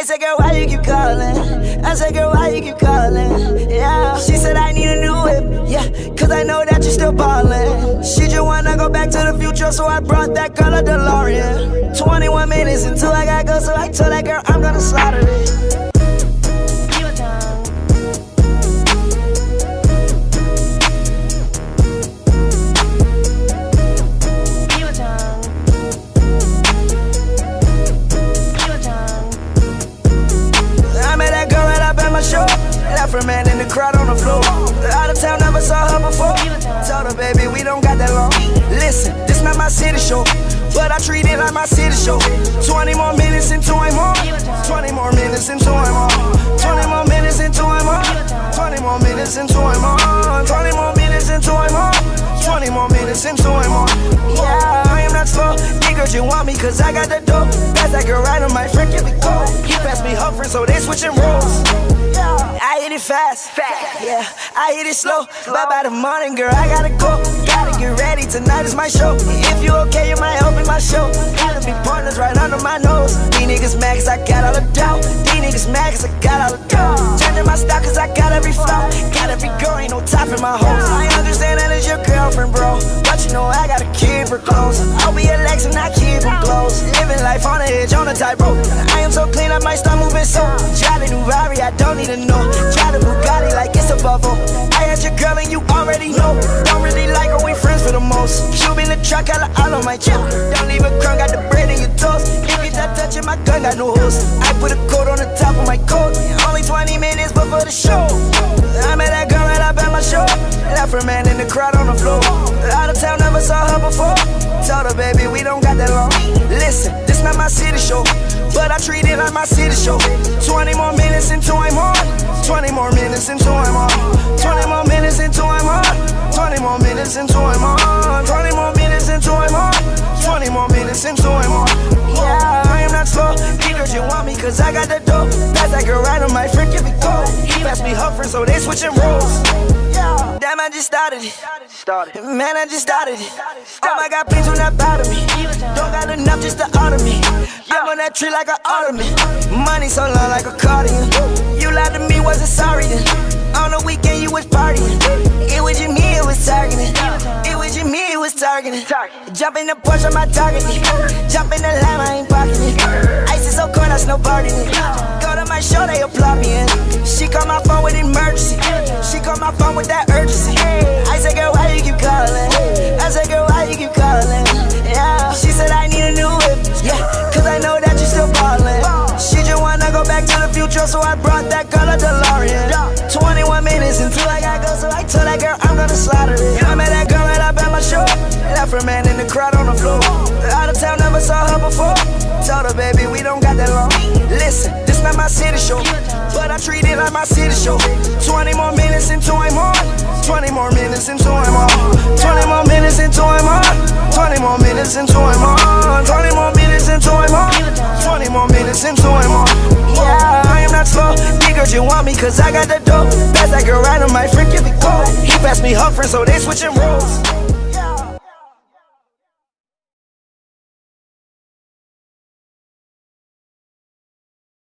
I said, girl, why you keep calling? I said, girl, why you keep calling? Yeah. She said, I need a new whip. Yeah, cause I know that you're still ballin'. She just wanna go back to the future, so I brought that girl a DeLorean. 21 minutes until I gotta go, so I told that girl I'm gonna slaughter it. Afro man in the crowd on the floor. Out of town, never saw her before. Told her, baby, we don't got that long. Listen, this not my city show, but I treat it like my city show. 20 more minutes into I'm on. 20 more minutes into I'm on. 20 more minutes into I'm on. 20 more minutes into I'm on. 20 more minutes into I'm on. 20 more minutes into I'm on. Yeah, I am not slow. Niggas, you want me cause I got the dope. That's that girl right on my friend, give it go. He passed me her friend, so they switching roles. I hit it fast, fast. Yeah, I hit it slow. Bye bye the morning, girl. I gotta go. Gotta get ready. Tonight is my show. If you okay, you might open my show. Gotta be partners right under my nose. These niggas mad cause I got all the doubt. These niggas mad cause I got all the doubt. Changing my style cause I got every flow. Got every girl, ain't no top in my hose. I understand that it's your girlfriend, bro. But you know I gotta keep her close. I'll be a and I keep her close. Living life on the edge, on the tightrope. I am so clean, I might start moving so. Drive a new Rari, I don't need to know. Try the Bugatti like it's a bubble. I had your girl and you already know. Don't really like her, we friends for the most. Shoot in the truck, got all on my chip. Don't leave a crumb, got the bread in your toast. If you not touching my gun, got no hose. I put a coat on the top of my coat. Only 20 minutes before the show. I met that girl right up at my show. Left her man in the crowd on the floor. Out of town, never saw her before. Told her, baby, we don't got that long. Listen, this not my city show. But I treat it like my city show. 20 more minutes into I'm on. 20 more minutes into I'm on. 20 more minutes into I'm on. 20 more minutes into I'm on. 20 more minutes into I'm on. 20 more minutes into I'm on. Yeah, I am not slow. Niggas, you want me cause I got the dope. That's that girl right on my friend, give it go. He passed me her so they switching roles. Yeah, damn, I just started it. Started. Man, I just started it. Damn, I got pains when that bother me. Don't got enough just to honor me. On that tree like an ottoman. Money so long like a cardigan. You lied to me, wasn't sorry then. On the weekend, you was partying. It was your me, it was targeting. It was your me, it was targeting. Jump in the Porsche, I'm not targeting. Jump in the line, I ain't it. Ice is so cold, I snowboarding. Go to my show, they applaud me in. She call my phone with emergency. She call my phone with that urgency. That a DeLorean. 21 minutes until I gotta go, so I told that girl I'm gonna slaughter it. I met that girl right up at my show. Left her man in the crowd on the floor. Out of town, never saw her before. Told her, baby, we don't got that long. Listen, this not my city show, but I treat it like my city show. 20 more minutes into I'm on. 20 more minutes into I'm on. 20 more minutes into I'm on. 20 more minutes into I'm on. You want me cause I got the dope. That's that girl right on my give it. He passed me her friend, so they switching roles.